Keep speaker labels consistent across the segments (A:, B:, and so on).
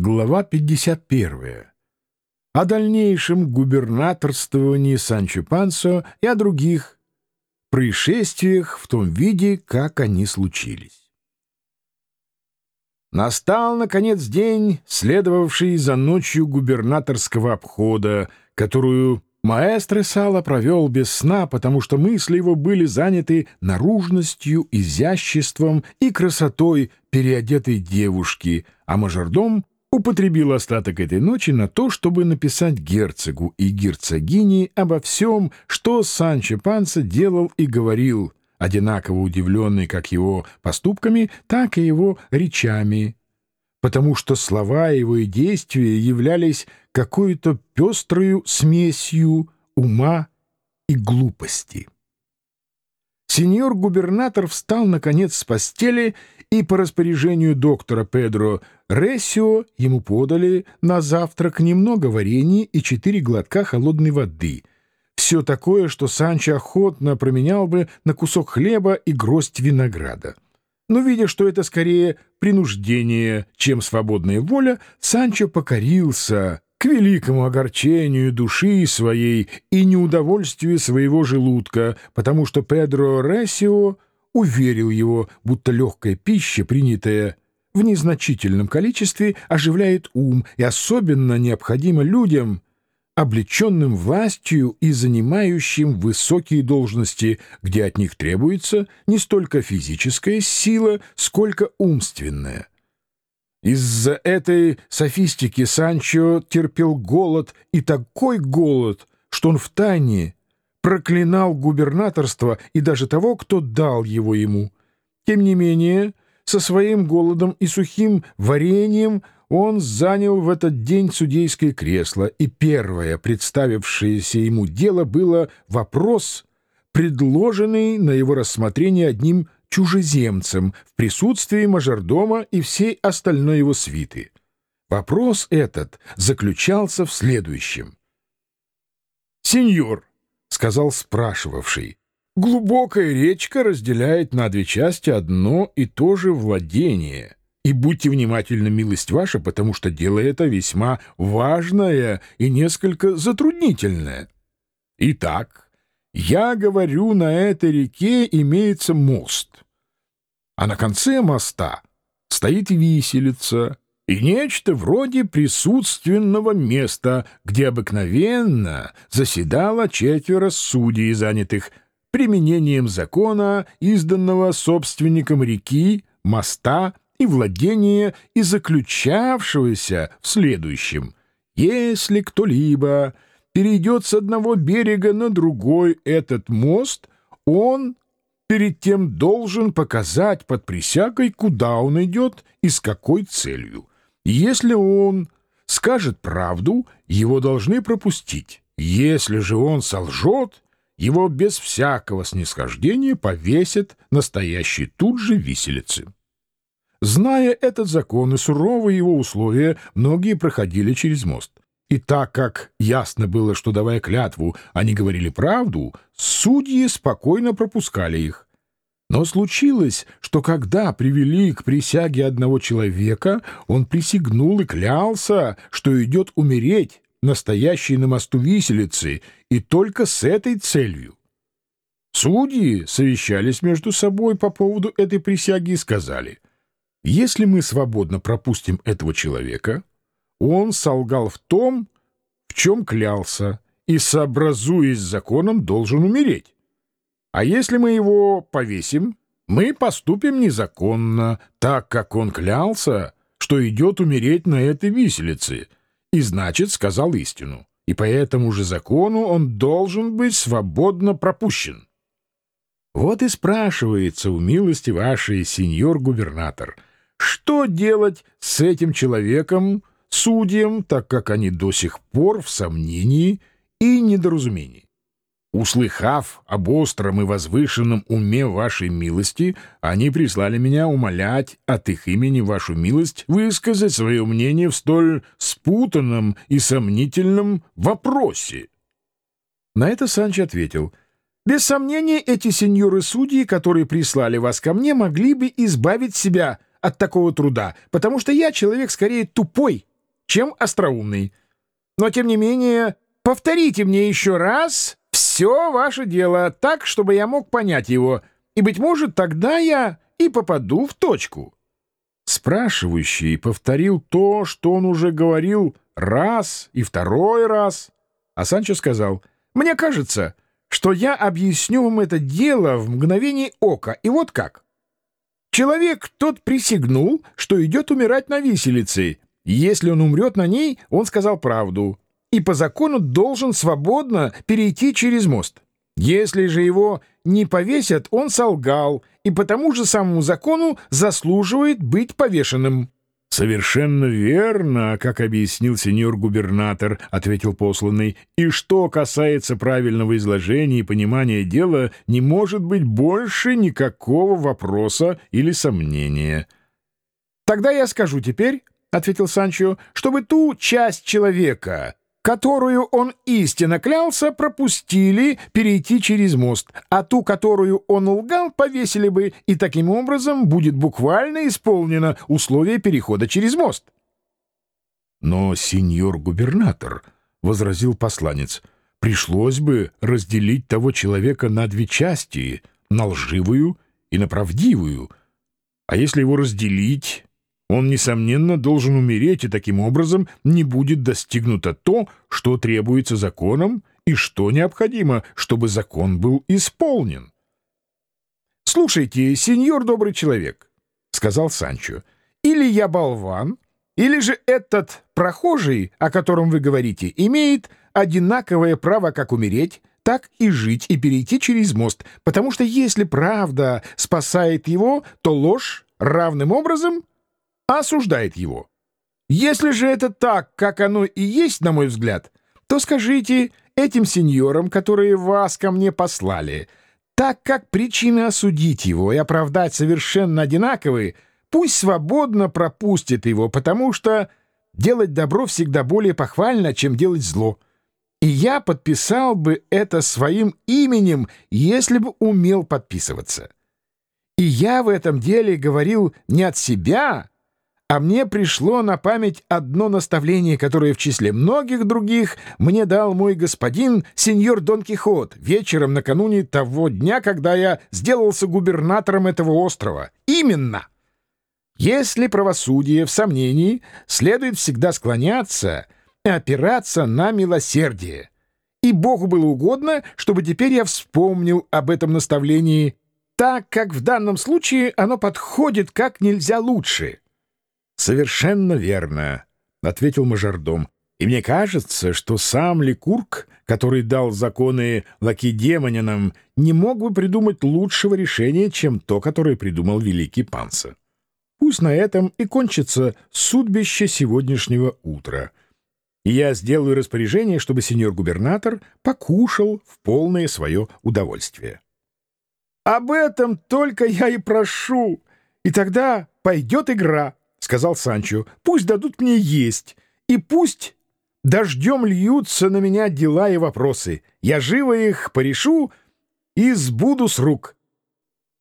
A: Глава 51. О дальнейшем губернаторствовании Санчо Пансо и о других происшествиях в том виде, как они случились. Настал, наконец, день, следовавший за ночью губернаторского обхода, которую маэстро Сала провел без сна, потому что мысли его были заняты наружностью, изяществом и красотой переодетой девушки, а мажордом — употребил остаток этой ночи на то, чтобы написать герцогу и герцогине обо всем, что Санчо Панса делал и говорил, одинаково удивленный как его поступками, так и его речами, потому что слова его и действия являлись какой-то пестрою смесью ума и глупости. Сеньор-губернатор встал, наконец, с постели и по распоряжению доктора Педро Ресио ему подали на завтрак немного варенья и четыре глотка холодной воды. Все такое, что Санчо охотно променял бы на кусок хлеба и гроздь винограда. Но, видя, что это скорее принуждение, чем свободная воля, Санчо покорился к великому огорчению души своей и неудовольствию своего желудка, потому что Педро Ресио уверил его, будто легкая пища, принятая в незначительном количестве, оживляет ум и особенно необходима людям, облеченным властью и занимающим высокие должности, где от них требуется не столько физическая сила, сколько умственная. Из-за этой софистики Санчо терпел голод, и такой голод, что он втайне проклинал губернаторство и даже того, кто дал его ему. Тем не менее, со своим голодом и сухим вареньем он занял в этот день судейское кресло, и первое представившееся ему дело было вопрос, предложенный на его рассмотрение одним чужеземцем в присутствии мажордома и всей остальной его свиты. Вопрос этот заключался в следующем. «Сеньор, — сказал спрашивавший. «Глубокая речка разделяет на две части одно и то же владение. И будьте внимательны, милость ваша, потому что дело это весьма важное и несколько затруднительное. Итак, я говорю, на этой реке имеется мост, а на конце моста стоит виселица — и нечто вроде присутственного места, где обыкновенно заседало четверо судей, занятых применением закона, изданного собственником реки, моста и владения, и заключавшегося в следующем. Если кто-либо перейдет с одного берега на другой этот мост, он перед тем должен показать под присягой, куда он идет и с какой целью. Если он скажет правду, его должны пропустить. Если же он солжет, его без всякого снисхождения повесят настоящей тут же виселицы. Зная этот закон и суровые его условия, многие проходили через мост. И так как ясно было, что, давая клятву, они говорили правду, судьи спокойно пропускали их. Но случилось, что когда привели к присяге одного человека, он присягнул и клялся, что идет умереть, настоящий на мосту виселицы, и только с этой целью. Судьи совещались между собой по поводу этой присяги и сказали, если мы свободно пропустим этого человека, он солгал в том, в чем клялся, и, сообразуясь с законом, должен умереть. А если мы его повесим, мы поступим незаконно, так как он клялся, что идет умереть на этой виселице, и, значит, сказал истину. И по этому же закону он должен быть свободно пропущен. Вот и спрашивается у милости вашей, сеньор-губернатор, что делать с этим человеком, судьям, так как они до сих пор в сомнении и недоразумении? Услыхав об остром и возвышенном уме вашей милости, они прислали меня умолять от их имени вашу милость высказать свое мнение в столь спутанном и сомнительном вопросе. На это Санчо ответил, «Без сомнения, эти сеньоры-судьи, которые прислали вас ко мне, могли бы избавить себя от такого труда, потому что я человек скорее тупой, чем остроумный. Но, тем не менее, повторите мне еще раз все ваше дело так, чтобы я мог понять его, и, быть может, тогда я и попаду в точку». Спрашивающий повторил то, что он уже говорил раз и второй раз. А Санчо сказал, «Мне кажется, что я объясню вам это дело в мгновение ока, и вот как. Человек тот присягнул, что идет умирать на виселице. Если он умрет на ней, он сказал правду, и по закону должен свободно перейти через мост. Если же его не повесят, он солгал, и по тому же самому закону заслуживает быть повешенным».
B: «Совершенно верно, как объяснил сеньор-губернатор», — ответил посланный. «И что касается правильного изложения и понимания дела, не может быть больше никакого вопроса или сомнения».
A: «Тогда я скажу теперь», — ответил Санчо, — «чтобы ту часть человека, которую он истинно клялся, пропустили перейти через мост, а ту, которую он лгал, повесили бы, и таким образом будет буквально исполнено условие перехода через мост.
B: — Но, сеньор-губернатор, — возразил посланец, — пришлось бы разделить того человека на две части, на лживую и на правдивую. А если его разделить, он, несомненно, должен умереть, и таким образом не будет достигнуто то, что требуется законом и что необходимо, чтобы закон был исполнен.
A: «Слушайте, сеньор добрый человек», — сказал Санчо, — «или я болван, или же этот прохожий, о котором вы говорите, имеет одинаковое право как умереть, так и жить и перейти через мост, потому что если правда спасает его, то ложь равным образом осуждает его. Если же это так, как оно и есть, на мой взгляд, то скажите этим сеньорам, которые вас ко мне послали, так как причины осудить его и оправдать совершенно одинаковые, пусть свободно пропустит его, потому что делать добро всегда более похвально, чем делать зло. И я подписал бы это своим именем, если бы умел подписываться. И я в этом деле говорил не от себя, а мне пришло на память одно наставление, которое в числе многих других мне дал мой господин сеньор Дон Кихот вечером накануне того дня, когда я сделался губернатором этого острова. Именно! Если правосудие в сомнении, следует всегда склоняться и опираться на милосердие. И Богу было угодно, чтобы теперь я вспомнил об этом наставлении, так как в данном случае оно подходит как нельзя лучше.
B: «Совершенно верно», — ответил мажордом. «И мне кажется, что сам Ликург, который дал законы лакедемонянам, не мог бы придумать лучшего решения, чем то, которое придумал великий Панса. Пусть на этом и кончится судьбище сегодняшнего утра. И я сделаю распоряжение, чтобы сеньор-губернатор покушал в полное свое удовольствие».
A: «Об этом только я и прошу, и тогда пойдет игра». — сказал Санчо, — пусть дадут мне есть, и пусть дождем льются на меня дела и вопросы. Я живо их порешу и сбуду с рук.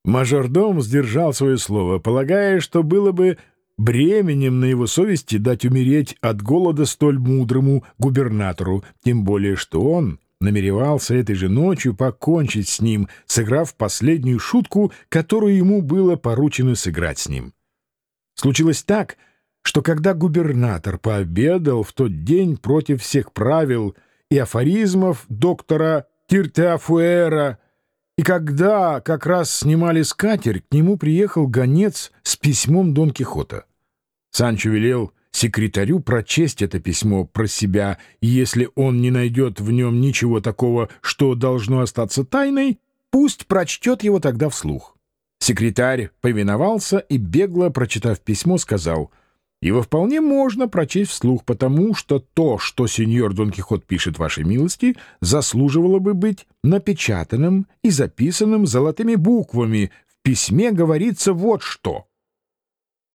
B: Мажордом сдержал свое слово, полагая, что было бы бременем на его совести дать умереть от голода столь мудрому губернатору, тем более что он намеревался этой же ночью покончить с ним, сыграв последнюю шутку, которую ему было поручено сыграть с ним. Случилось так, что когда губернатор пообедал в тот день против всех правил и афоризмов доктора Тиртеафуэра, и когда как раз снимали скатерть, к нему приехал гонец с письмом Дон Кихота. Санчо велел секретарю прочесть это письмо про себя, и если он не найдет в нем ничего такого, что должно остаться тайной, пусть прочтет его тогда вслух. Секретарь повиновался и, бегло прочитав письмо, сказал, «Его вполне можно прочесть вслух, потому что то, что сеньор Дон Кихот пишет вашей милости, заслуживало бы быть напечатанным и записанным золотыми буквами. В письме говорится вот что».